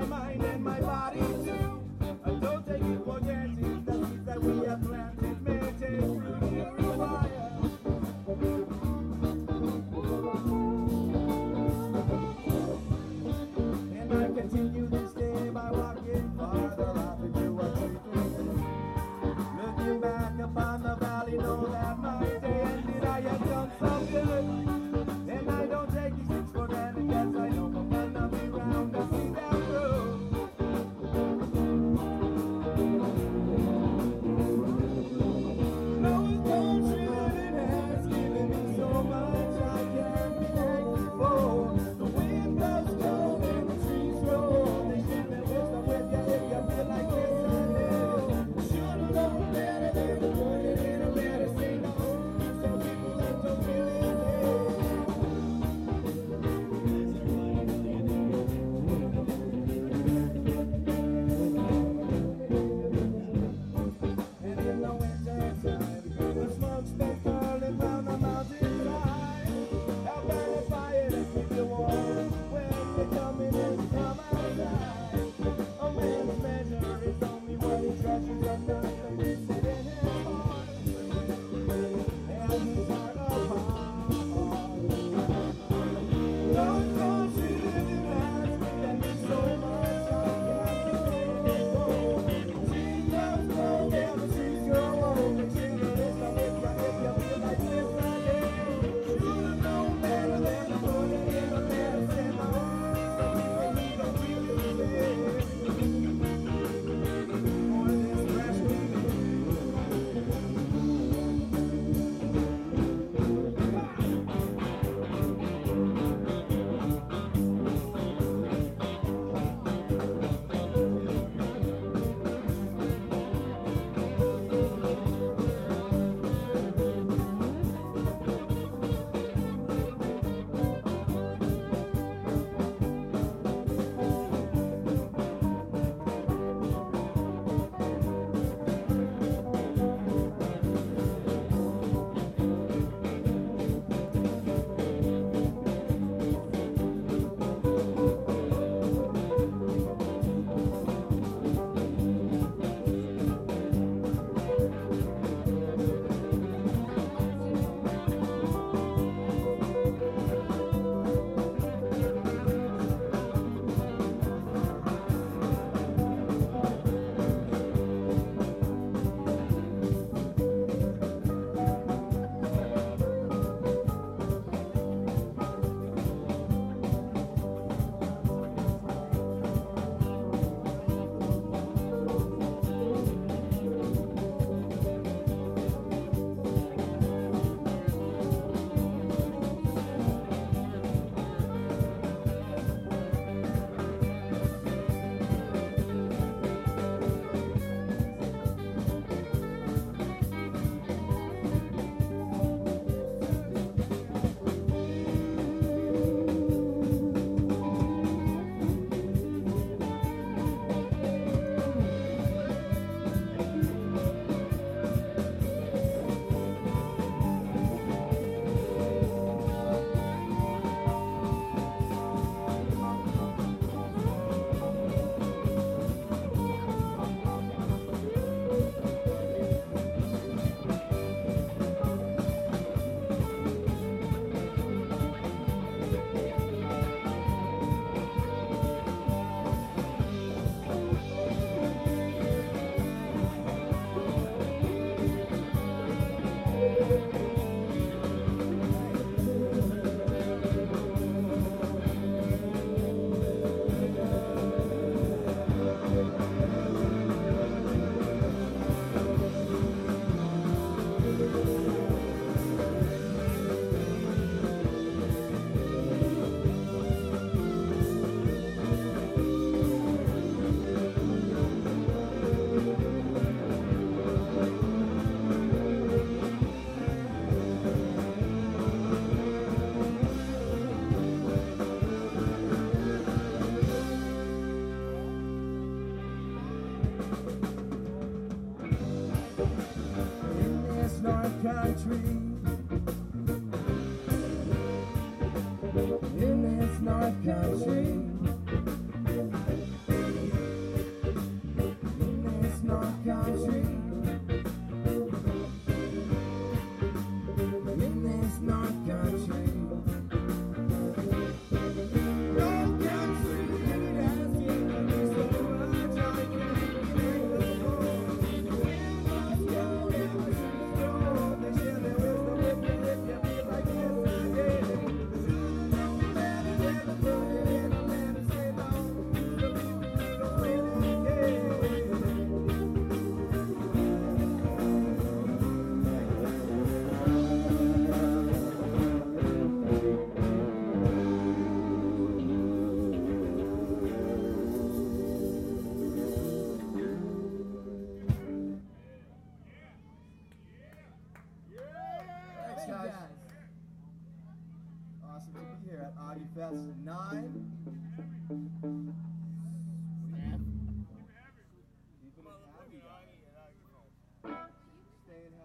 my mind and my body. country. guys. Awesome to be here at Audi Fest 9.